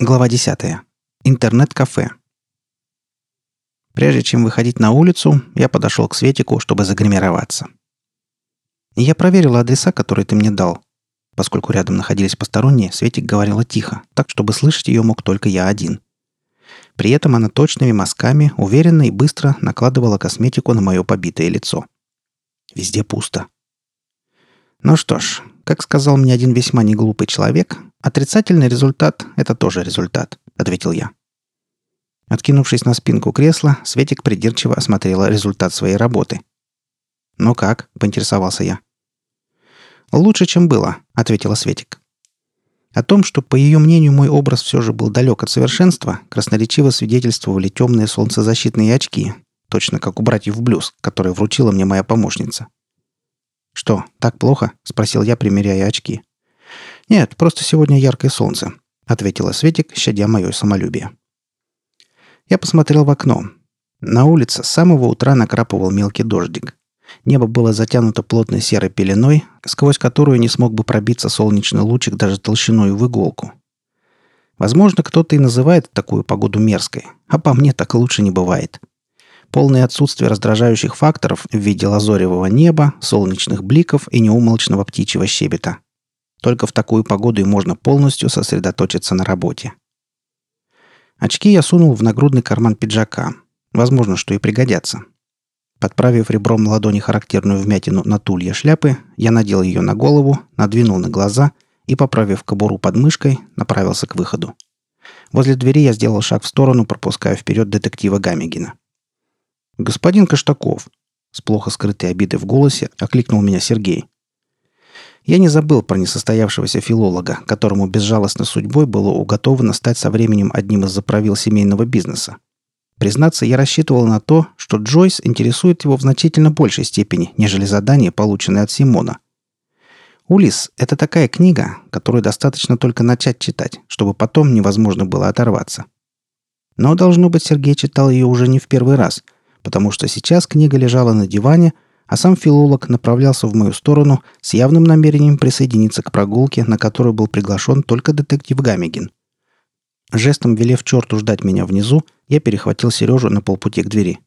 Глава 10. Интернет-кафе. Прежде чем выходить на улицу, я подошел к Светику, чтобы загримироваться. Я проверил адреса, которые ты мне дал. Поскольку рядом находились посторонние, Светик говорила тихо, так, чтобы слышать ее мог только я один. При этом она точными мазками, уверенно и быстро накладывала косметику на мое побитое лицо. Везде пусто. Ну что ж, как сказал мне один весьма неглупый человек, Отрицательный результат – это тоже результат, ответил я. Откинувшись на спинку кресла, Светик придирчиво осмотрела результат своей работы. «Ну как?» – поинтересовался я. «Лучше, чем было», – ответила Светик. О том, что, по ее мнению, мой образ все же был далек от совершенства, красноречиво свидетельствовали темные солнцезащитные очки, точно как у братьев Блюз, которые вручила мне моя помощница. «Что, так плохо?» – спросил я, примеряя очки. «Нет, просто сегодня яркое солнце», — ответила Светик, щадя мое самолюбие. Я посмотрел в окно. На улице с самого утра накрапывал мелкий дождик. Небо было затянуто плотной серой пеленой, сквозь которую не смог бы пробиться солнечный лучик даже толщиной в иголку. Возможно, кто-то и называет такую погоду мерзкой, а по мне так лучше не бывает. Полное отсутствие раздражающих факторов в виде лазоревого неба, солнечных бликов и неумолчного птичьего щебета – только в такую погоду и можно полностью сосредоточиться на работе. Очки я сунул в нагрудный карман пиджака. Возможно, что и пригодятся. Подправив ребром ладони характерную вмятину на тулье шляпы, я надел ее на голову, надвинул на глаза и, поправив кобуру под мышкой, направился к выходу. Возле двери я сделал шаг в сторону, пропуская вперед детектива Гамигина. «Господин Каштаков!» С плохо скрытой обидой в голосе окликнул меня Сергей. Я не забыл про несостоявшегося филолога, которому безжалостной судьбой было уготовано стать со временем одним из заправил семейного бизнеса. Признаться, я рассчитывал на то, что Джойс интересует его в значительно большей степени, нежели задание, полученное от Симона. «Улис» — это такая книга, которую достаточно только начать читать, чтобы потом невозможно было оторваться. Но, должно быть, Сергей читал ее уже не в первый раз, потому что сейчас книга лежала на диване — а сам филолог направлялся в мою сторону с явным намерением присоединиться к прогулке, на которую был приглашен только детектив Гамигин. Жестом велев черту ждать меня внизу, я перехватил Сережу на полпути к двери.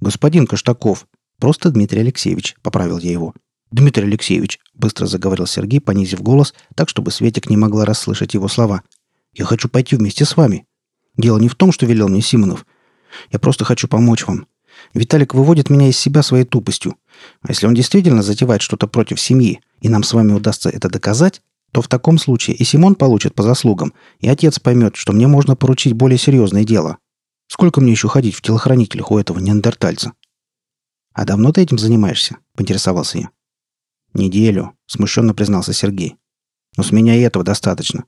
«Господин Каштаков!» «Просто Дмитрий Алексеевич», — поправил я его. «Дмитрий Алексеевич», — быстро заговорил Сергей, понизив голос, так, чтобы Светик не могла расслышать его слова. «Я хочу пойти вместе с вами. Дело не в том, что велел мне Симонов. Я просто хочу помочь вам. Виталик выводит меня из себя своей тупостью. А если он действительно затевает что-то против семьи, и нам с вами удастся это доказать, то в таком случае и Симон получит по заслугам, и отец поймет, что мне можно поручить более серьезное дело. Сколько мне еще ходить в телохранителях у этого неандертальца? А давно ты этим занимаешься? Поинтересовался я. Неделю, смущенно признался Сергей. Но с меня и этого достаточно.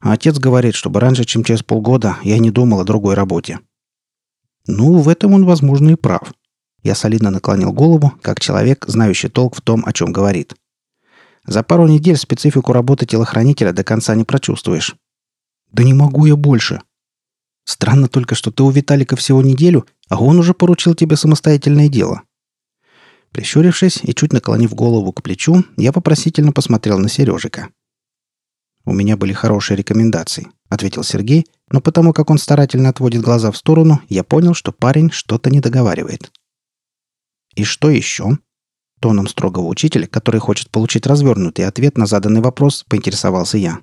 А отец говорит, чтобы раньше, чем через полгода, я не думал о другой работе. Ну, в этом он, возможно, и прав. Я солидно наклонил голову, как человек, знающий толк в том, о чем говорит. За пару недель специфику работы телохранителя до конца не прочувствуешь. Да не могу я больше. Странно только, что ты у Виталика всего неделю, а он уже поручил тебе самостоятельное дело. Прищурившись и чуть наклонив голову к плечу, я вопросительно посмотрел на Сережика. «У меня были хорошие рекомендации», — ответил Сергей, но потому как он старательно отводит глаза в сторону, я понял, что парень что-то не договаривает. «И что еще?» Тоном строгого учителя, который хочет получить развернутый ответ на заданный вопрос, поинтересовался я.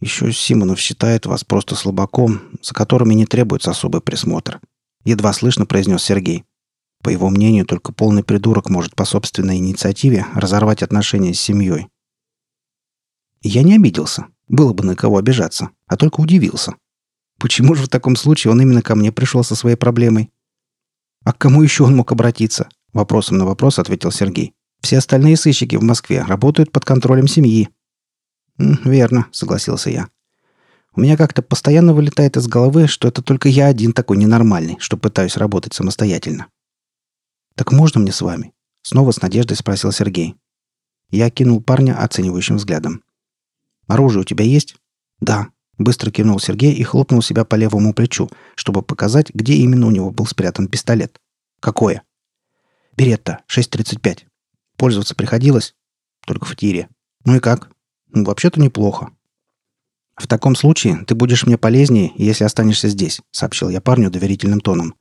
«Еще Симонов считает вас просто слабаком, за которыми не требуется особый присмотр», едва слышно произнес Сергей. По его мнению, только полный придурок может по собственной инициативе разорвать отношения с семьей. Я не обиделся. Было бы на кого обижаться, а только удивился. Почему же в таком случае он именно ко мне пришел со своей проблемой? А к кому еще он мог обратиться? Вопросом на вопрос ответил Сергей. Все остальные сыщики в Москве работают под контролем семьи. «Верно», — согласился я. «У меня как-то постоянно вылетает из головы, что это только я один такой ненормальный, что пытаюсь работать самостоятельно». «Так можно мне с вами?» — снова с надеждой спросил Сергей. Я кинул парня оценивающим взглядом. Оружие у тебя есть?» «Да», — быстро кивнул Сергей и хлопнул себя по левому плечу, чтобы показать, где именно у него был спрятан пистолет. «Какое?» «Беретта, 6.35. Пользоваться приходилось?» «Только в тире». «Ну и как?» «Ну, вообще-то неплохо». «В таком случае ты будешь мне полезнее, если останешься здесь», — сообщил я парню доверительным тоном.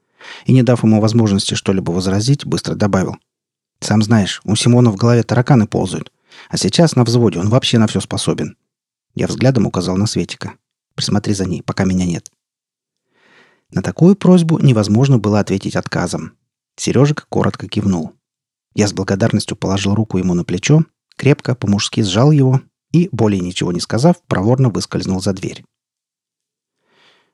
И, не дав ему возможности что-либо возразить, быстро добавил. «Сам знаешь, у Симона в голове тараканы ползают. А сейчас на взводе он вообще на все способен». Я взглядом указал на Светика. «Присмотри за ней, пока меня нет». На такую просьбу невозможно было ответить отказом. Сережик коротко кивнул. Я с благодарностью положил руку ему на плечо, крепко по-мужски сжал его и, более ничего не сказав, проворно выскользнул за дверь.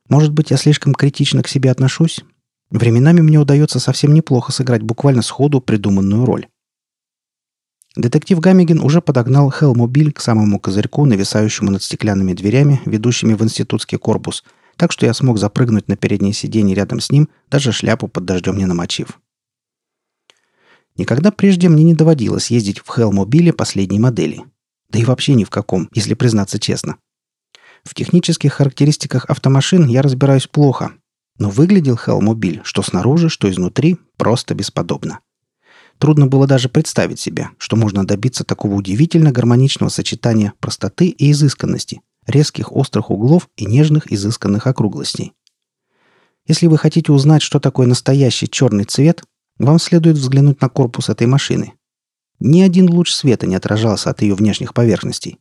Может быть, я слишком критично к себе отношусь? Временами мне удается совсем неплохо сыграть буквально сходу придуманную роль. Детектив Гамигин уже подогнал Хелмобиль к самому козырьку, нависающему над стеклянными дверями, ведущими в институтский корпус, так что я смог запрыгнуть на переднее сиденье рядом с ним, даже шляпу под дождем не намочив. Никогда прежде мне не доводилось ездить в Хелмобиле последней модели. Да и вообще ни в каком, если признаться честно. В технических характеристиках автомашин я разбираюсь плохо, но выглядел Хелмобиль, что снаружи, что изнутри, просто бесподобно. Трудно было даже представить себе, что можно добиться такого удивительно гармоничного сочетания простоты и изысканности, резких острых углов и нежных изысканных округлостей. Если вы хотите узнать, что такое настоящий черный цвет, вам следует взглянуть на корпус этой машины. Ни один луч света не отражался от ее внешних поверхностей.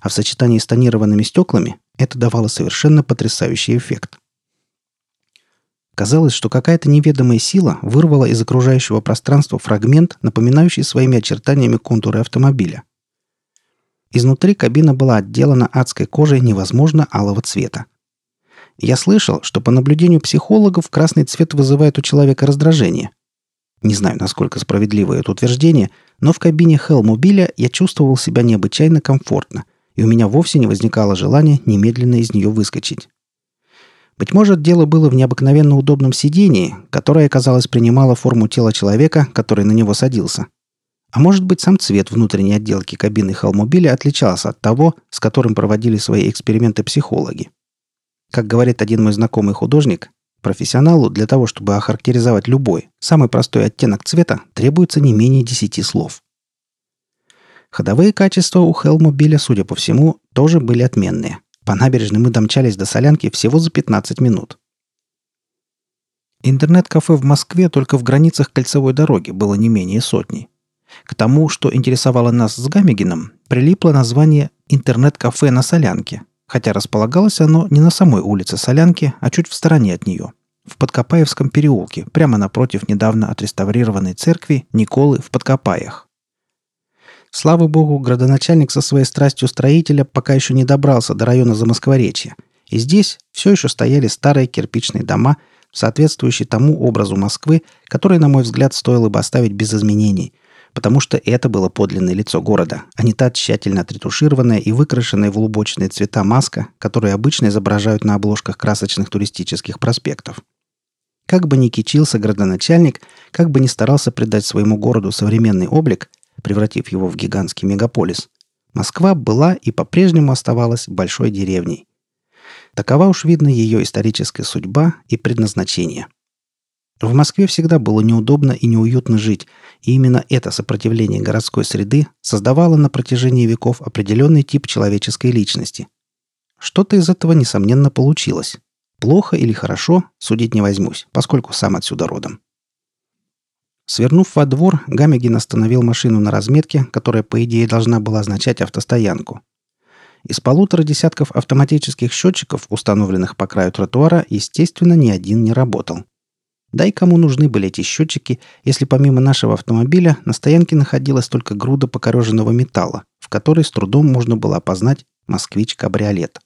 А в сочетании с тонированными стеклами это давало совершенно потрясающий эффект. Казалось, что какая-то неведомая сила вырвала из окружающего пространства фрагмент, напоминающий своими очертаниями контуры автомобиля. Изнутри кабина была отделана адской кожей невозможно алого цвета. Я слышал, что по наблюдению психологов красный цвет вызывает у человека раздражение, не знаю, насколько справедливо это утверждение, но в кабине Хелмобиля я чувствовал себя необычайно комфортно, и у меня вовсе не возникало желания немедленно из нее выскочить. Быть может, дело было в необыкновенно удобном сидении, которое, казалось, принимало форму тела человека, который на него садился. А может быть, сам цвет внутренней отделки кабины Хелмобиля отличался от того, с которым проводили свои эксперименты психологи. Как говорит один мой знакомый художник, Профессионалу для того, чтобы охарактеризовать любой, самый простой оттенок цвета, требуется не менее 10 слов. Ходовые качества у Хелмобиля, судя по всему, тоже были отменные. По набережной мы домчались до солянки всего за 15 минут. Интернет-кафе в Москве только в границах кольцевой дороги было не менее сотни. К тому, что интересовало нас с Гамигином, прилипло название «Интернет-кафе на Солянке», хотя располагалось оно не на самой улице Солянки, а чуть в стороне от нее, в Подкопаевском переулке, прямо напротив недавно отреставрированной церкви Николы в Подкопаях. Слава богу, градоначальник со своей страстью строителя пока еще не добрался до района Замоскворечья, и здесь все еще стояли старые кирпичные дома, соответствующие тому образу Москвы, который, на мой взгляд, стоило бы оставить без изменений – потому что это было подлинное лицо города, а не та тщательно отретушированная и выкрашенная в лубочные цвета маска, которую обычно изображают на обложках красочных туристических проспектов. Как бы ни кичился градоначальник, как бы ни старался придать своему городу современный облик, превратив его в гигантский мегаполис, Москва была и по-прежнему оставалась большой деревней. Такова уж видно ее историческая судьба и предназначение – в Москве всегда было неудобно и неуютно жить, и именно это сопротивление городской среды создавало на протяжении веков определенный тип человеческой личности. Что-то из этого, несомненно, получилось. Плохо или хорошо, судить не возьмусь, поскольку сам отсюда родом. Свернув во двор, Гамегин остановил машину на разметке, которая, по идее, должна была означать автостоянку. Из полутора десятков автоматических счетчиков, установленных по краю тротуара, естественно, ни один не работал – да и кому нужны были эти счетчики, если помимо нашего автомобиля на стоянке находилась только груда покореженного металла, в которой с трудом можно было опознать «Москвич-кабриолет».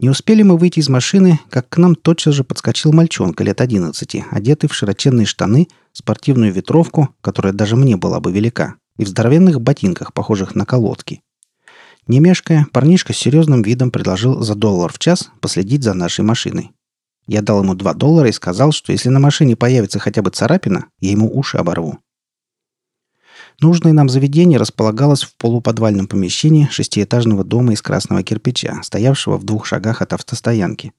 Не успели мы выйти из машины, как к нам тотчас же подскочил мальчонка лет 11, одетый в широченные штаны, спортивную ветровку, которая даже мне была бы велика, и в здоровенных ботинках, похожих на колодки. Не мешкая, парнишка с серьезным видом предложил за доллар в час последить за нашей машиной. Я дал ему 2 доллара и сказал, что если на машине появится хотя бы царапина, я ему уши оборву. Нужное нам заведение располагалось в полуподвальном помещении шестиэтажного дома из красного кирпича, стоявшего в двух шагах от автостоянки.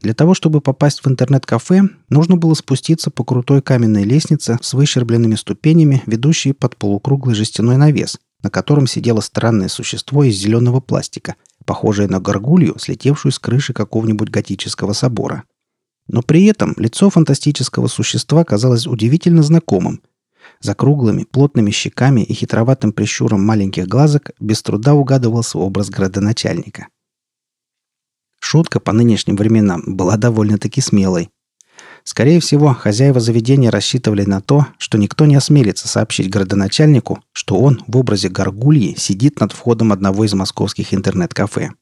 Для того, чтобы попасть в интернет-кафе, нужно было спуститься по крутой каменной лестнице с выщербленными ступенями, ведущей под полукруглый жестяной навес, на котором сидело странное существо из зеленого пластика, похожее на горгулью, слетевшую с крыши какого-нибудь готического собора. Но при этом лицо фантастического существа казалось удивительно знакомым. За круглыми, плотными щеками и хитроватым прищуром маленьких глазок без труда угадывался образ градоначальника. Шутка по нынешним временам была довольно-таки смелой. Скорее всего, хозяева заведения рассчитывали на то, что никто не осмелится сообщить городоначальнику, что он в образе горгульи сидит над входом одного из московских интернет-кафе.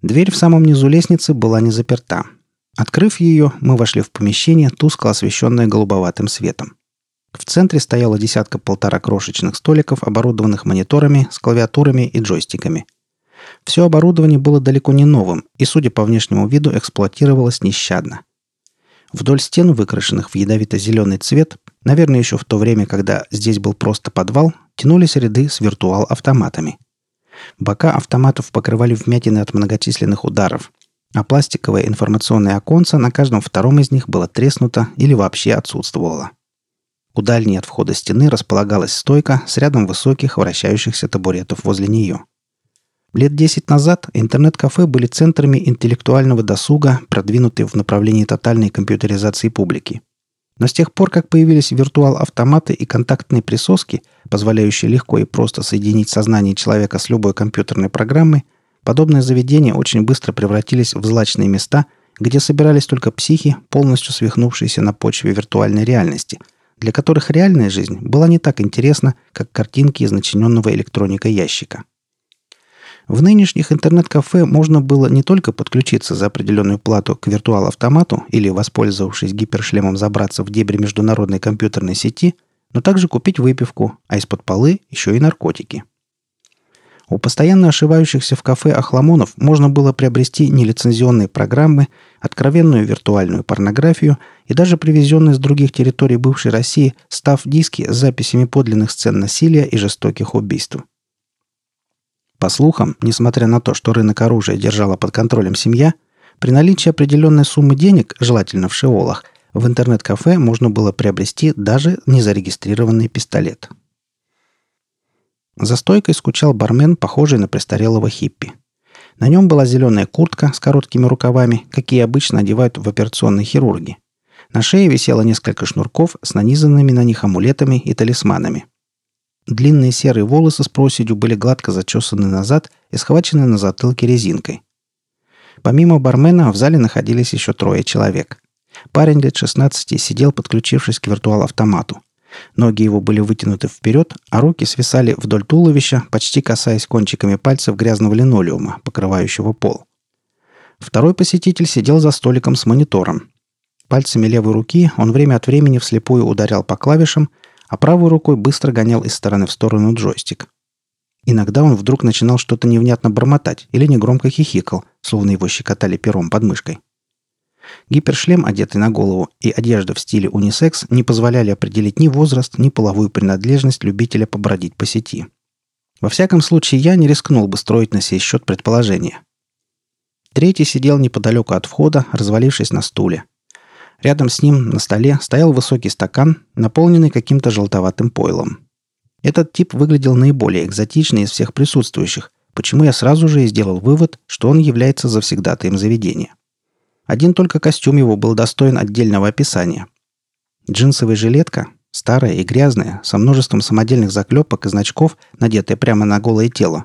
Дверь в самом низу лестницы была не заперта. Открыв ее, мы вошли в помещение, тускло освещенное голубоватым светом. В центре стояла десятка-полтора крошечных столиков, оборудованных мониторами с клавиатурами и джойстиками – все оборудование было далеко не новым и, судя по внешнему виду, эксплуатировалось нещадно. Вдоль стен, выкрашенных в ядовито-зеленый цвет, наверное, еще в то время, когда здесь был просто подвал, тянулись ряды с виртуал-автоматами. Бока автоматов покрывали вмятины от многочисленных ударов, а пластиковое информационное оконце на каждом втором из них было треснуто или вообще отсутствовало. У дальней от входа стены располагалась стойка с рядом высоких вращающихся табуретов возле нее – Лет 10 назад интернет-кафе были центрами интеллектуального досуга, продвинутые в направлении тотальной компьютеризации публики. Но с тех пор, как появились виртуал-автоматы и контактные присоски, позволяющие легко и просто соединить сознание человека с любой компьютерной программой, подобные заведения очень быстро превратились в злачные места, где собирались только психи, полностью свихнувшиеся на почве виртуальной реальности, для которых реальная жизнь была не так интересна, как картинки из начиненного электроника ящика. В нынешних интернет-кафе можно было не только подключиться за определенную плату к виртуал-автомату или, воспользовавшись гипершлемом, забраться в дебри международной компьютерной сети, но также купить выпивку, а из-под полы еще и наркотики. У постоянно ошивающихся в кафе охламонов можно было приобрести нелицензионные программы, откровенную виртуальную порнографию и даже привезенные с других территорий бывшей России став диски с записями подлинных сцен насилия и жестоких убийств – по слухам, несмотря на то, что рынок оружия держала под контролем семья, при наличии определенной суммы денег, желательно в шеолах, в интернет-кафе можно было приобрести даже незарегистрированный пистолет. За стойкой скучал бармен, похожий на престарелого хиппи. На нем была зеленая куртка с короткими рукавами, какие обычно одевают в операционной хирурги. На шее висело несколько шнурков с нанизанными на них амулетами и талисманами – Длинные серые волосы с проседью были гладко зачесаны назад и схвачены на затылке резинкой. Помимо бармена в зале находились еще трое человек. Парень лет 16 сидел, подключившись к виртуал-автомату. Ноги его были вытянуты вперед, а руки свисали вдоль туловища, почти касаясь кончиками пальцев грязного линолеума, покрывающего пол. Второй посетитель сидел за столиком с монитором. Пальцами левой руки он время от времени вслепую ударял по клавишам, а правой рукой быстро гонял из стороны в сторону джойстик. Иногда он вдруг начинал что-то невнятно бормотать или негромко хихикал, словно его щекотали пером под мышкой. Гипершлем, одетый на голову, и одежда в стиле унисекс не позволяли определить ни возраст, ни половую принадлежность любителя побродить по сети. Во всяком случае, я не рискнул бы строить на сей счет предположения. Третий сидел неподалеку от входа, развалившись на стуле, Рядом с ним на столе стоял высокий стакан, наполненный каким-то желтоватым пойлом. Этот тип выглядел наиболее экзотичный из всех присутствующих, почему я сразу же и сделал вывод, что он является завсегдатаем заведения. Один только костюм его был достоин отдельного описания. Джинсовая жилетка, старая и грязная, со множеством самодельных заклепок и значков, надетая прямо на голое тело.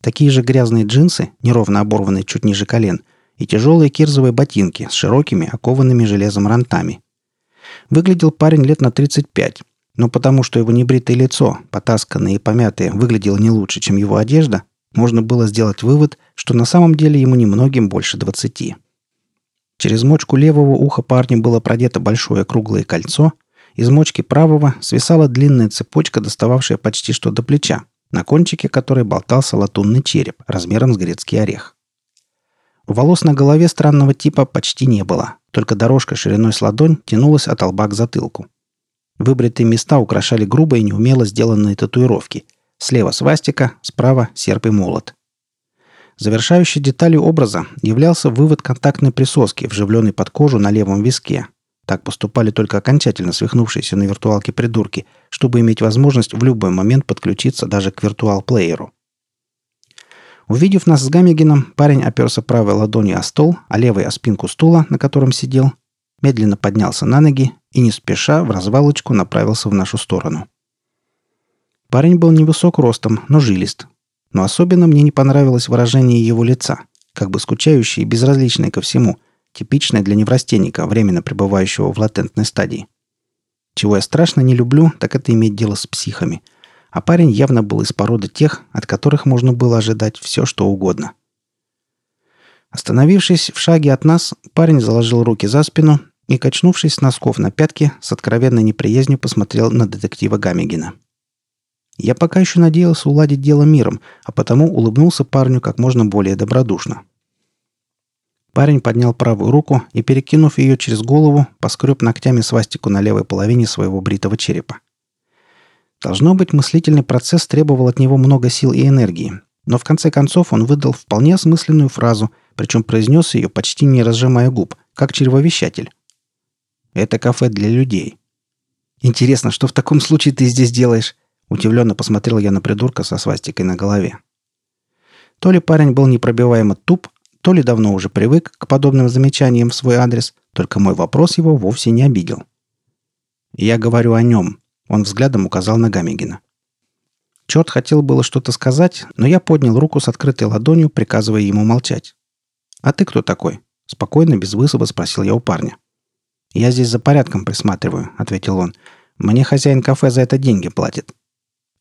Такие же грязные джинсы, неровно оборванные чуть ниже колен – и тяжелые кирзовые ботинки с широкими, окованными железом рантами. Выглядел парень лет на 35, но потому что его небритое лицо, потасканное и помятое, выглядело не лучше, чем его одежда, можно было сделать вывод, что на самом деле ему немногим больше 20. Через мочку левого уха парня было продето большое круглое кольцо, из мочки правого свисала длинная цепочка, достававшая почти что до плеча, на кончике которой болтался латунный череп размером с грецкий орех. Волос на голове странного типа почти не было, только дорожка шириной с ладонь тянулась от лба к затылку. Выбритые места украшали грубо и неумело сделанные татуировки. Слева свастика, справа серп и молот. Завершающей деталью образа являлся вывод контактной присоски, вживленной под кожу на левом виске. Так поступали только окончательно свихнувшиеся на виртуалке придурки, чтобы иметь возможность в любой момент подключиться даже к виртуал-плееру. Увидев нас с Гамегином, парень оперся правой ладонью о стол, а левой о спинку стула, на котором сидел, медленно поднялся на ноги и не спеша в развалочку направился в нашу сторону. Парень был невысок ростом, но жилист. Но особенно мне не понравилось выражение его лица, как бы скучающее и безразличное ко всему, типичное для неврастенника, временно пребывающего в латентной стадии. Чего я страшно не люблю, так это иметь дело с психами – а парень явно был из породы тех, от которых можно было ожидать все, что угодно. Остановившись в шаге от нас, парень заложил руки за спину и, качнувшись с носков на пятки, с откровенной неприязнью посмотрел на детектива Гамегина. Я пока еще надеялся уладить дело миром, а потому улыбнулся парню как можно более добродушно. Парень поднял правую руку и, перекинув ее через голову, поскреб ногтями свастику на левой половине своего бритого черепа. Должно быть, мыслительный процесс требовал от него много сил и энергии. Но в конце концов он выдал вполне осмысленную фразу, причем произнес ее почти не разжимая губ, как чревовещатель. «Это кафе для людей». «Интересно, что в таком случае ты здесь делаешь?» Удивленно посмотрел я на придурка со свастикой на голове. То ли парень был непробиваемо туп, то ли давно уже привык к подобным замечаниям в свой адрес, только мой вопрос его вовсе не обидел. «Я говорю о нем», он взглядом указал на Гамегина. Черт хотел было что-то сказать, но я поднял руку с открытой ладонью, приказывая ему молчать. «А ты кто такой?» – спокойно, без вызова спросил я у парня. «Я здесь за порядком присматриваю», – ответил он. «Мне хозяин кафе за это деньги платит».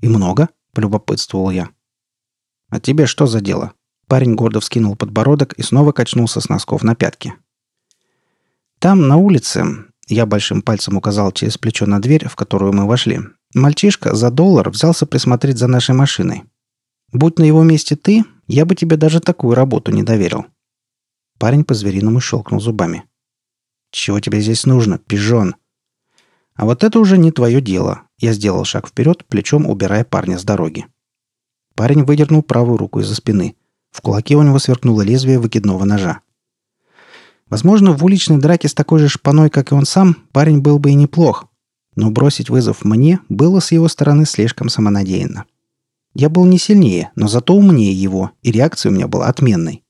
«И много?» – полюбопытствовал я. «А тебе что за дело?» Парень гордо вскинул подбородок и снова качнулся с носков на пятки. «Там, на улице, я большим пальцем указал через плечо на дверь, в которую мы вошли. Мальчишка за доллар взялся присмотреть за нашей машиной. Будь на его месте ты, я бы тебе даже такую работу не доверил. Парень по-звериному щелкнул зубами. «Чего тебе здесь нужно, пижон?» «А вот это уже не твое дело». Я сделал шаг вперед, плечом убирая парня с дороги. Парень выдернул правую руку из-за спины. В кулаке у него сверкнуло лезвие выкидного ножа. Возможно, в уличной драке с такой же шпаной, как и он сам, парень был бы и неплох. Но бросить вызов мне было с его стороны слишком самонадеянно. Я был не сильнее, но зато умнее его, и реакция у меня была отменной.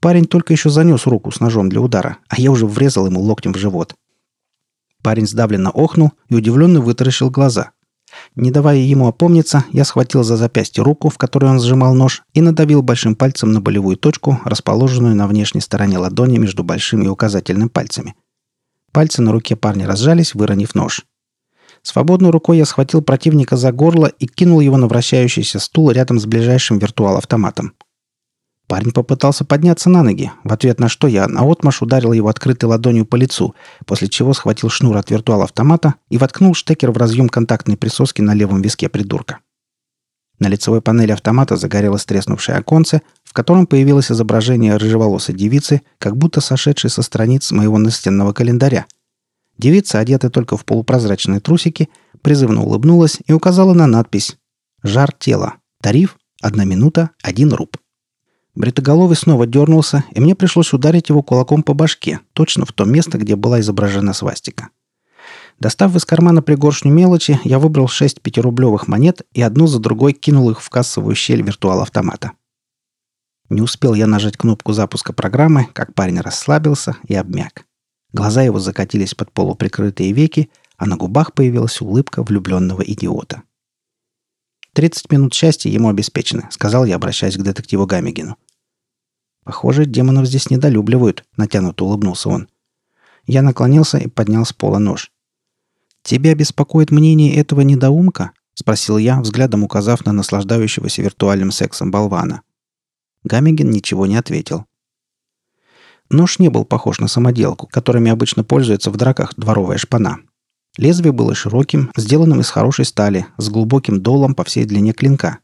Парень только еще занес руку с ножом для удара, а я уже врезал ему локтем в живот. Парень сдавленно охнул и удивленно вытаращил глаза. Не давая ему опомниться, я схватил за запястье руку, в которой он сжимал нож, и надавил большим пальцем на болевую точку, расположенную на внешней стороне ладони между большим и указательным пальцами. Пальцы на руке парня разжались, выронив нож. Свободной рукой я схватил противника за горло и кинул его на вращающийся стул рядом с ближайшим виртуал-автоматом. Парень попытался подняться на ноги, в ответ на что я наотмашь ударил его открытой ладонью по лицу, после чего схватил шнур от виртуал-автомата и воткнул штекер в разъем контактной присоски на левом виске придурка. На лицевой панели автомата загорелось треснувшее оконце, в котором появилось изображение рыжеволосой девицы, как будто сошедшей со страниц моего настенного календаря. Девица, одетая только в полупрозрачные трусики, призывно улыбнулась и указала на надпись «Жар тела. Тариф. Одна минута. Один руб». Бритоголовый снова дернулся, и мне пришлось ударить его кулаком по башке, точно в то место, где была изображена свастика. Достав из кармана пригоршню мелочи, я выбрал шесть пятирублевых монет и одну за другой кинул их в кассовую щель виртуал-автомата. Не успел я нажать кнопку запуска программы, как парень расслабился и обмяк. Глаза его закатились под полуприкрытые веки, а на губах появилась улыбка влюбленного идиота. «Тридцать минут счастья ему обеспечены», — сказал я, обращаясь к детективу Гамигину. «Похоже, демонов здесь недолюбливают», — натянуто улыбнулся он. Я наклонился и поднял с пола нож. «Тебя беспокоит мнение этого недоумка?» — спросил я, взглядом указав на наслаждающегося виртуальным сексом болвана. Гамигин ничего не ответил. Нож не был похож на самоделку, которыми обычно пользуется в драках дворовая шпана. Лезвие было широким, сделанным из хорошей стали, с глубоким долом по всей длине клинка.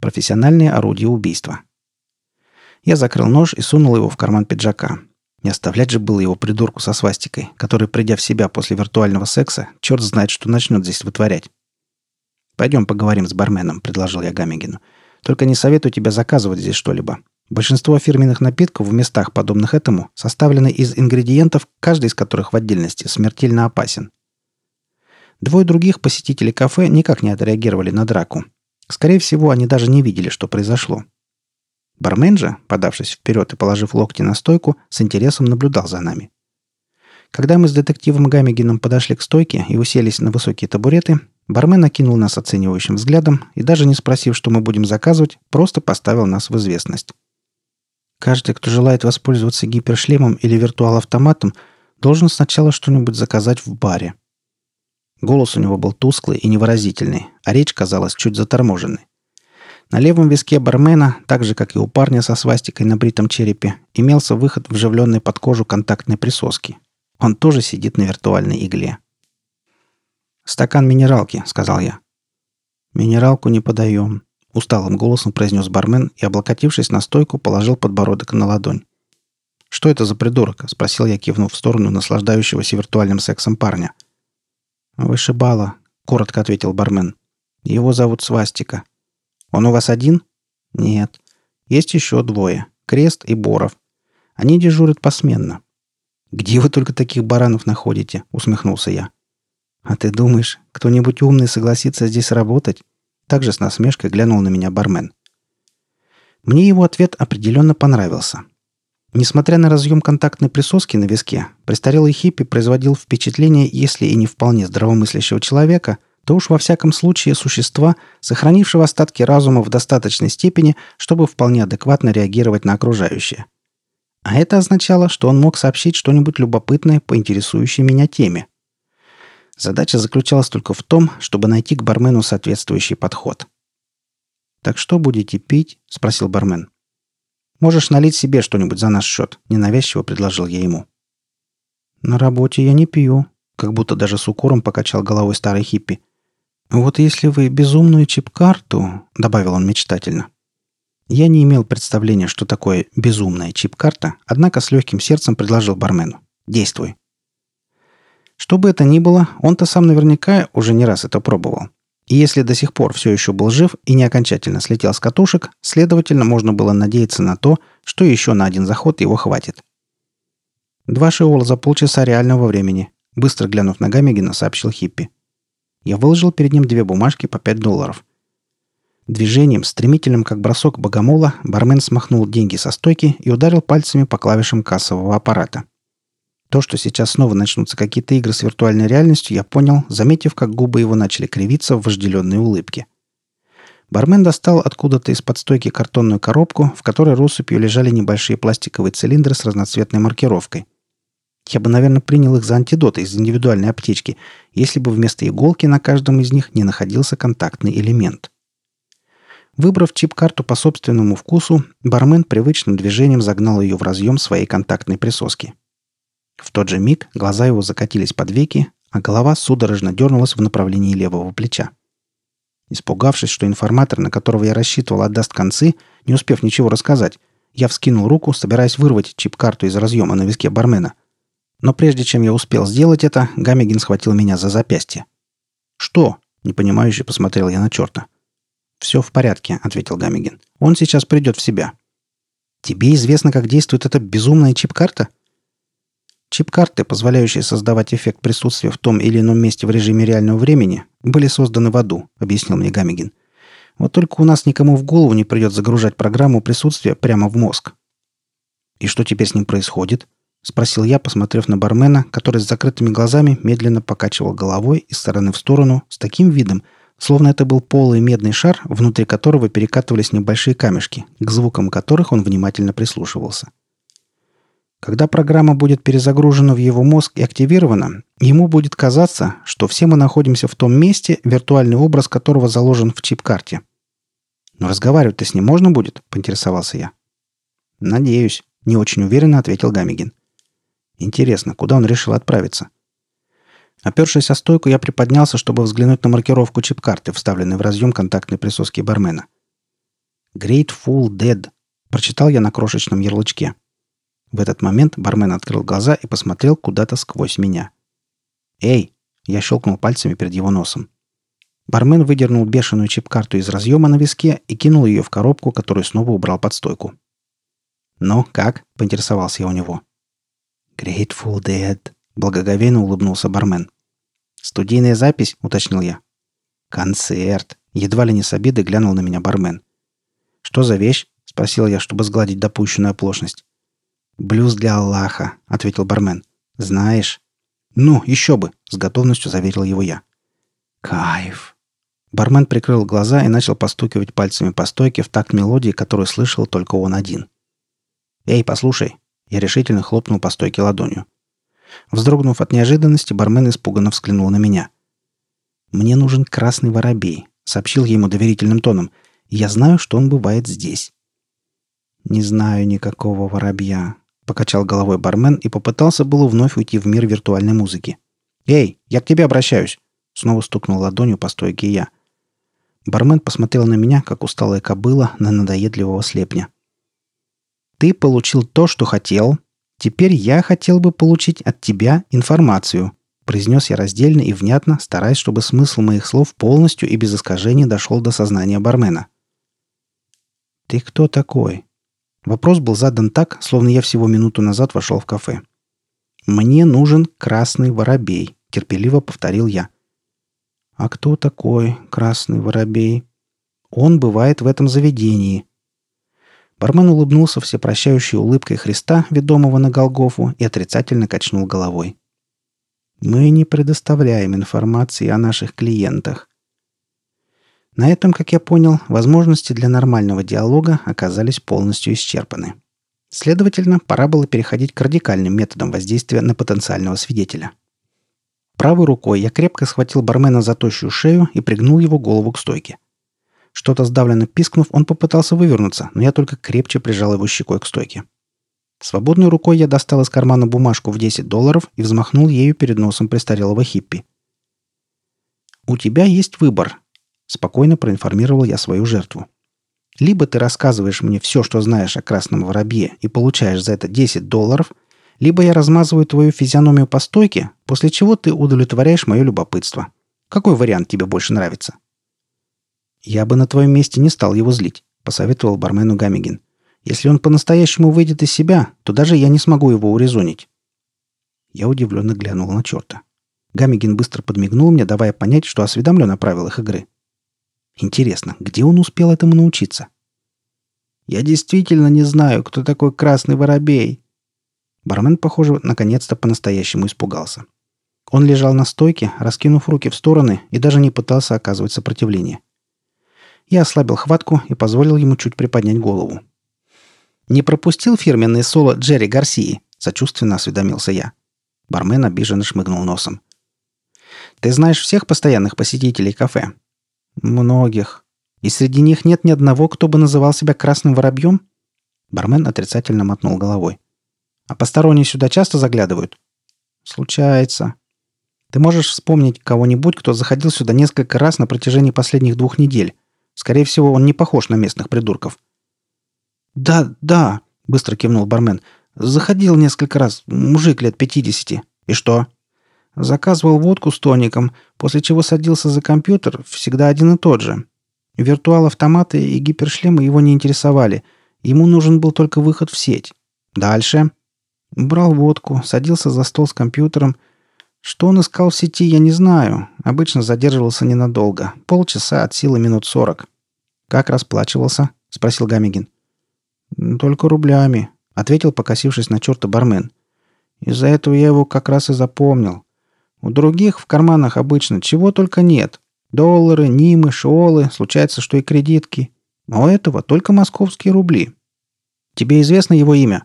Профессиональное орудие убийства. Я закрыл нож и сунул его в карман пиджака. Не оставлять же было его придурку со свастикой, который, придя в себя после виртуального секса, черт знает, что начнет здесь вытворять. «Пойдем поговорим с барменом», — предложил я Гамегину. «Только не советую тебе заказывать здесь что-либо. Большинство фирменных напитков в местах, подобных этому, составлены из ингредиентов, каждый из которых в отдельности смертельно опасен. Двое других посетителей кафе никак не отреагировали на драку. Скорее всего, они даже не видели, что произошло. Бармен же, подавшись вперед и положив локти на стойку, с интересом наблюдал за нами. Когда мы с детективом Гамигином подошли к стойке и уселись на высокие табуреты, бармен окинул нас оценивающим взглядом и даже не спросив, что мы будем заказывать, просто поставил нас в известность. Каждый, кто желает воспользоваться гипершлемом или виртуал-автоматом, должен сначала что-нибудь заказать в баре. Голос у него был тусклый и невыразительный, а речь казалась чуть заторможенной. На левом виске бармена, так же, как и у парня со свастикой на бритом черепе, имелся выход вживленной под кожу контактной присоски. Он тоже сидит на виртуальной игле. «Стакан минералки», — сказал я. «Минералку не подаем», — усталым голосом произнес бармен и, облокотившись на стойку, положил подбородок на ладонь. «Что это за придурок?» — спросил я, кивнув в сторону наслаждающегося виртуальным сексом парня. «Вышибала», — коротко ответил бармен. «Его зовут Свастика. Он у вас один?» «Нет. Есть еще двое. Крест и Боров. Они дежурят посменно». «Где вы только таких баранов находите?» — усмехнулся я. «А ты думаешь, кто-нибудь умный согласится здесь работать?» Также с насмешкой глянул на меня бармен. Мне его ответ определенно понравился. Несмотря на разъем контактной присоски на виске, престарелый хиппи производил впечатление, если и не вполне здравомыслящего человека – то уж во всяком случае существа, сохранившего остатки разума в достаточной степени, чтобы вполне адекватно реагировать на окружающее. А это означало, что он мог сообщить что-нибудь любопытное по интересующей меня теме. Задача заключалась только в том, чтобы найти к бармену соответствующий подход. «Так что будете пить?» – спросил бармен. «Можешь налить себе что-нибудь за наш счет», – ненавязчиво предложил я ему. «На работе я не пью», – как будто даже с укором покачал головой старый хиппи. «Вот если вы безумную чип-карту», — добавил он мечтательно. Я не имел представления, что такое безумная чип-карта, однако с легким сердцем предложил бармену. «Действуй». Что бы это ни было, он-то сам наверняка уже не раз это пробовал. И если до сих пор все еще был жив и не окончательно слетел с катушек, следовательно, можно было надеяться на то, что еще на один заход его хватит. «Два шиола за полчаса реального времени», — быстро глянув на Гамегина, сообщил Хиппи. Я выложил перед ним две бумажки по 5 долларов. Движением, стремительным как бросок богомола, бармен смахнул деньги со стойки и ударил пальцами по клавишам кассового аппарата. То, что сейчас снова начнутся какие-то игры с виртуальной реальностью, я понял, заметив, как губы его начали кривиться в вожделенной улыбке. Бармен достал откуда-то из-под стойки картонную коробку, в которой россыпью лежали небольшие пластиковые цилиндры с разноцветной маркировкой – я бы, наверное, принял их за антидоты из индивидуальной аптечки, если бы вместо иголки на каждом из них не находился контактный элемент. Выбрав чип-карту по собственному вкусу, бармен привычным движением загнал ее в разъем своей контактной присоски. В тот же миг глаза его закатились под веки, а голова судорожно дернулась в направлении левого плеча. Испугавшись, что информатор, на которого я рассчитывал, отдаст концы, не успев ничего рассказать, я вскинул руку, собираясь вырвать чип-карту из разъема на виске бармена. Но прежде чем я успел сделать это, Гамегин схватил меня за запястье. «Что?» – непонимающе посмотрел я на черта. «Все в порядке», – ответил Гамегин. «Он сейчас придет в себя». «Тебе известно, как действует эта безумная чип-карта?» Чип-карты, позволяющие создавать эффект присутствия в том или ином месте в режиме реального времени, были созданы в аду, объяснил мне Гамегин. Вот только у нас никому в голову не придет загружать программу присутствия прямо в мозг. И что теперь с ним происходит? — спросил я, посмотрев на бармена, который с закрытыми глазами медленно покачивал головой из стороны в сторону с таким видом, словно это был полый медный шар, внутри которого перекатывались небольшие камешки, к звукам которых он внимательно прислушивался. Когда программа будет перезагружена в его мозг и активирована, ему будет казаться, что все мы находимся в том месте, виртуальный образ которого заложен в чип-карте. «Но разговаривать-то с ним можно будет?» – поинтересовался я. «Надеюсь», – не очень уверенно ответил Гамигин. Интересно, куда он решил отправиться? Опершись о стойку, я приподнялся, чтобы взглянуть на маркировку чип-карты, вставленной в разъем контактной присоски бармена. «Grateful Dead», — прочитал я на крошечном ярлычке. В этот момент бармен открыл глаза и посмотрел куда-то сквозь меня. «Эй!» — я щелкнул пальцами перед его носом. Бармен выдернул бешеную чип-карту из разъема на виске и кинул ее в коробку, которую снова убрал под стойку. «Ну, как?» — поинтересовался я у него. «Grateful Dead», — благоговейно улыбнулся бармен. «Студийная запись?» — уточнил я. «Концерт», — едва ли не с обиды глянул на меня бармен. «Что за вещь?» — спросил я, чтобы сгладить допущенную оплошность. «Блюз для Аллаха», — ответил бармен. «Знаешь?» «Ну, еще бы», — с готовностью заверил его я. «Кайф». Бармен прикрыл глаза и начал постукивать пальцами по стойке в такт мелодии, которую слышал только он один. «Эй, послушай!» Я решительно хлопнул по стойке ладонью. Вздрогнув от неожиданности, бармен испуганно взглянул на меня. «Мне нужен красный воробей», — сообщил ему доверительным тоном. «Я знаю, что он бывает здесь». «Не знаю никакого воробья», — покачал головой бармен и попытался было вновь уйти в мир виртуальной музыки. «Эй, я к тебе обращаюсь!» — снова стукнул ладонью по стойке я. Бармен посмотрел на меня, как усталая кобыла на надоедливого слепня. «Ты получил то, что хотел. Теперь я хотел бы получить от тебя информацию», произнес я раздельно и внятно, стараясь, чтобы смысл моих слов полностью и без искажений дошел до сознания бармена. «Ты кто такой?» Вопрос был задан так, словно я всего минуту назад вошел в кафе. «Мне нужен красный воробей», — терпеливо повторил я. «А кто такой красный воробей?» «Он бывает в этом заведении». Бармен улыбнулся всепрощающей улыбкой Христа, ведомого на Голгофу, и отрицательно качнул головой. «Мы не предоставляем информации о наших клиентах. На этом, как я понял, возможности для нормального диалога оказались полностью исчерпаны. Следовательно, пора было переходить к радикальным методам воздействия на потенциального свидетеля. Правой рукой я крепко схватил бармена за тощую шею и пригнул его голову к стойке. Что-то сдавленно пискнув, он попытался вывернуться, но я только крепче прижал его щекой к стойке. Свободной рукой я достал из кармана бумажку в 10 долларов и взмахнул ею перед носом престарелого хиппи. «У тебя есть выбор», — спокойно проинформировал я свою жертву. «Либо ты рассказываешь мне все, что знаешь о красном воробье, и получаешь за это 10 долларов, либо я размазываю твою физиономию по стойке, после чего ты удовлетворяешь мое любопытство. Какой вариант тебе больше нравится?» «Я бы на твоем месте не стал его злить», — посоветовал бармену Гамигин. «Если он по-настоящему выйдет из себя, то даже я не смогу его урезонить». Я удивленно глянул на черта. Гамигин быстро подмигнул мне, давая понять, что осведомлен о правилах игры. Интересно, где он успел этому научиться? «Я действительно не знаю, кто такой Красный Воробей», Бармен, похоже, наконец-то по-настоящему испугался. Он лежал на стойке, раскинув руки в стороны и даже не пытался оказывать сопротивление. Я ослабил хватку и позволил ему чуть приподнять голову. «Не пропустил фирменное соло Джерри Гарсии?» – сочувственно осведомился я. Бармен обиженно шмыгнул носом. «Ты знаешь всех постоянных посетителей кафе?» «Многих. И среди них нет ни одного, кто бы называл себя красным воробьем?» Бармен отрицательно мотнул головой. А посторонние сюда часто заглядывают? Случается. Ты можешь вспомнить кого-нибудь, кто заходил сюда несколько раз на протяжении последних двух недель? Скорее всего, он не похож на местных придурков. Да, да, быстро кивнул бармен. Заходил несколько раз. Мужик лет пятидесяти. И что? Заказывал водку с тоником, после чего садился за компьютер, всегда один и тот же. Виртуал-автоматы и гипершлемы его не интересовали. Ему нужен был только выход в сеть. Дальше. Брал водку, садился за стол с компьютером. Что он искал в сети, я не знаю. Обычно задерживался ненадолго. Полчаса от силы минут сорок. «Как расплачивался?» — спросил Гамигин. «Только рублями», — ответил, покосившись на черта бармен. «Из-за этого я его как раз и запомнил. У других в карманах обычно чего только нет. Доллары, нимы, шиолы, случается, что и кредитки. А у этого только московские рубли. Тебе известно его имя?»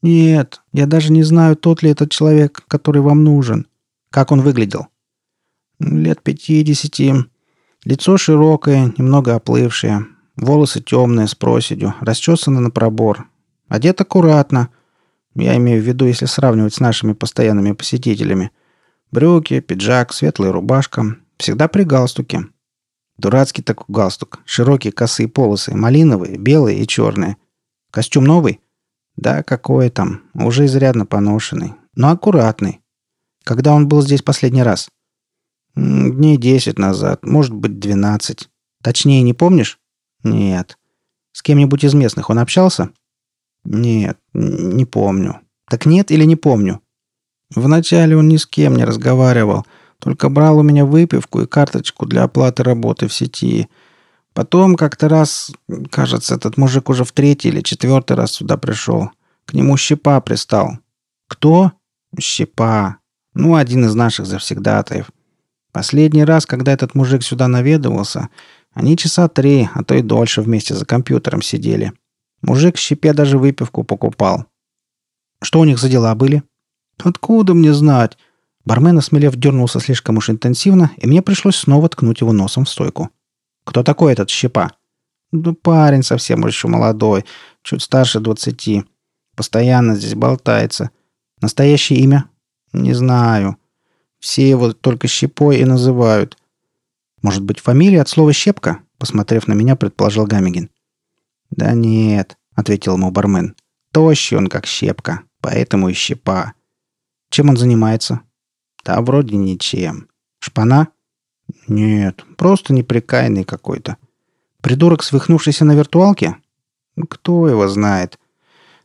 «Нет, я даже не знаю, тот ли этот человек, который вам нужен. Как он выглядел?» «Лет пятидесяти. Лицо широкое, немного оплывшее. Волосы темные, с проседью, расчесаны на пробор. Одет аккуратно. Я имею в виду, если сравнивать с нашими постоянными посетителями. Брюки, пиджак, светлая рубашка. Всегда при галстуке. Дурацкий такой галстук. Широкие косые полосы, малиновые, белые и черные. Костюм новый?» Да, какой там. Уже изрядно поношенный. Но аккуратный. Когда он был здесь последний раз? Дней десять назад. Может быть, двенадцать. Точнее, не помнишь? Нет. С кем-нибудь из местных он общался? Нет, не помню. Так нет или не помню? Вначале он ни с кем не разговаривал, только брал у меня выпивку и карточку для оплаты работы в сети. Потом как-то раз, кажется, этот мужик уже в третий или четвертый раз сюда пришел. К нему щепа пристал. Кто? Щепа. Ну, один из наших завсегдатаев. Последний раз, когда этот мужик сюда наведывался, они часа три, а то и дольше вместе за компьютером сидели. Мужик щепе даже выпивку покупал. Что у них за дела были? Откуда мне знать? Бармен, осмелев, дернулся слишком уж интенсивно, и мне пришлось снова ткнуть его носом в стойку. «Кто такой этот щепа?» «Да парень совсем еще молодой, чуть старше двадцати. Постоянно здесь болтается. Настоящее имя?» «Не знаю. Все его только щепой и называют. Может быть, фамилия от слова «щепка»?» Посмотрев на меня, предположил Гамигин. «Да нет», — ответил ему бармен. «Тощий он, как щепка, поэтому и щепа. Чем он занимается?» «Да вроде ничем. Шпана?» «Нет, просто неприкаянный какой-то. Придурок, свихнувшийся на виртуалке? Кто его знает?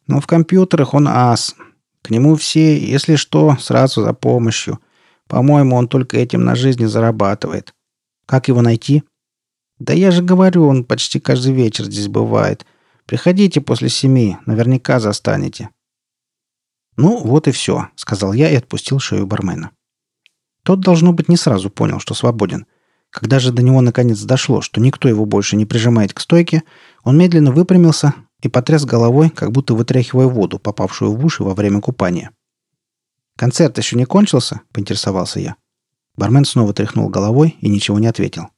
Но в компьютерах он ас. К нему все, если что, сразу за помощью. По-моему, он только этим на жизни зарабатывает. Как его найти? Да я же говорю, он почти каждый вечер здесь бывает. Приходите после семи, наверняка застанете. Ну, вот и все, сказал я и отпустил шею бармена. Тот, должно быть, не сразу понял, что свободен. Когда же до него наконец дошло, что никто его больше не прижимает к стойке, он медленно выпрямился и потряс головой, как будто вытряхивая воду, попавшую в уши во время купания. «Концерт еще не кончился?» – поинтересовался я. Бармен снова тряхнул головой и ничего не ответил.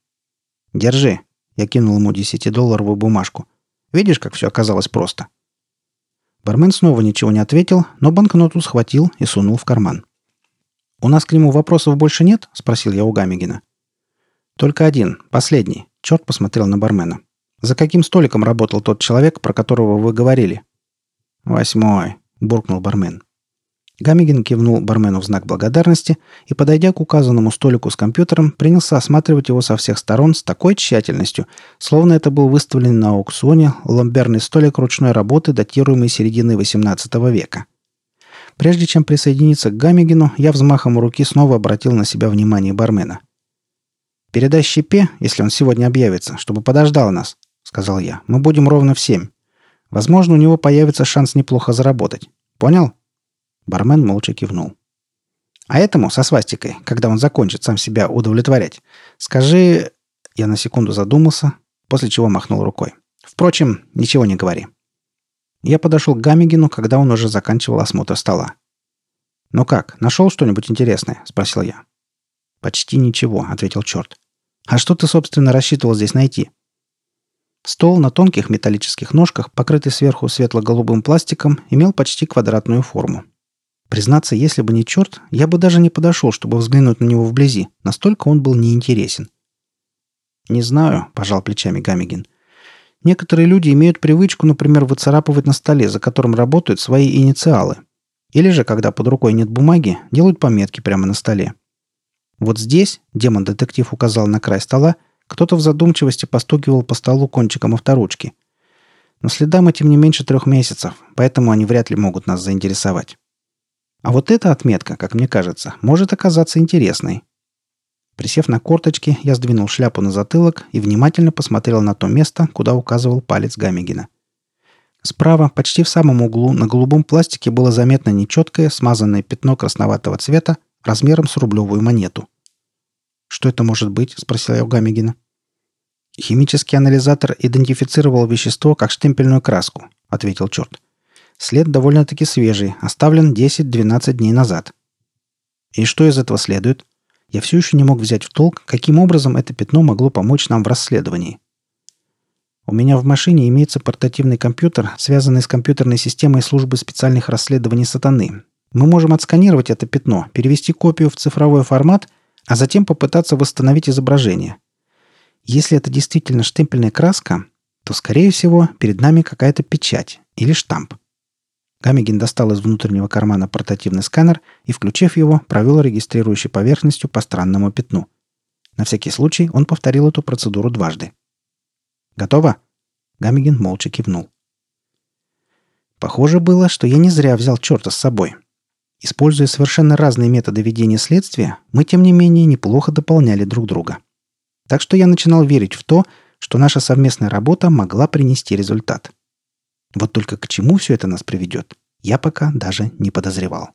«Держи». Я кинул ему десятидолларовую бумажку. «Видишь, как все оказалось просто?» Бармен снова ничего не ответил, но банкноту схватил и сунул в карман. «У нас к нему вопросов больше нет?» – спросил я у Гамигина. «Только один, последний». Черт посмотрел на бармена. «За каким столиком работал тот человек, про которого вы говорили?» «Восьмой», – буркнул бармен. Гамигин кивнул бармену в знак благодарности и, подойдя к указанному столику с компьютером, принялся осматривать его со всех сторон с такой тщательностью, словно это был выставлен на аукционе ламберный столик ручной работы, датируемый серединой XVIII века. Прежде чем присоединиться к Гамигину, я взмахом руки снова обратил на себя внимание бармена. «Передай Щепе, если он сегодня объявится, чтобы подождал нас», — сказал я. «Мы будем ровно в семь. Возможно, у него появится шанс неплохо заработать. Понял?» Бармен молча кивнул. «А этому, со свастикой, когда он закончит сам себя удовлетворять, скажи...» Я на секунду задумался, после чего махнул рукой. «Впрочем, ничего не говори». Я подошел к Гамигину, когда он уже заканчивал осмотр стола. «Ну как, нашел что-нибудь интересное?» – спросил я. «Почти ничего», – ответил черт. «А что ты, собственно, рассчитывал здесь найти?» Стол на тонких металлических ножках, покрытый сверху светло-голубым пластиком, имел почти квадратную форму. Признаться, если бы не черт, я бы даже не подошел, чтобы взглянуть на него вблизи. Настолько он был неинтересен. «Не знаю», – пожал плечами Гамигин. «Некоторые люди имеют привычку, например, выцарапывать на столе, за которым работают свои инициалы. Или же, когда под рукой нет бумаги, делают пометки прямо на столе. Вот здесь, демон-детектив указал на край стола, кто-то в задумчивости постукивал по столу кончиком авторучки. Но следам этим не меньше трех месяцев, поэтому они вряд ли могут нас заинтересовать. А вот эта отметка, как мне кажется, может оказаться интересной. Присев на корточки, я сдвинул шляпу на затылок и внимательно посмотрел на то место, куда указывал палец Гамигина. Справа, почти в самом углу, на голубом пластике было заметно нечеткое, смазанное пятно красноватого цвета размером с рублевую монету. «Что это может быть?» – спросил я у Гамигина. «Химический анализатор идентифицировал вещество как штемпельную краску», – ответил черт. След довольно-таки свежий, оставлен 10-12 дней назад. И что из этого следует? Я все еще не мог взять в толк, каким образом это пятно могло помочь нам в расследовании. У меня в машине имеется портативный компьютер, связанный с компьютерной системой службы специальных расследований сатаны. Мы можем отсканировать это пятно, перевести копию в цифровой формат, а затем попытаться восстановить изображение. Если это действительно штемпельная краска, то, скорее всего, перед нами какая-то печать или штамп. Гамигин достал из внутреннего кармана портативный сканер и, включив его, провел регистрирующей поверхностью по странному пятну. На всякий случай он повторил эту процедуру дважды. «Готово?» Гамигин молча кивнул. Похоже было, что я не зря взял черта с собой. Используя совершенно разные методы ведения следствия, мы, тем не менее, неплохо дополняли друг друга. Так что я начинал верить в то, что наша совместная работа могла принести результат. Вот только к чему все это нас приведет, я пока даже не подозревал.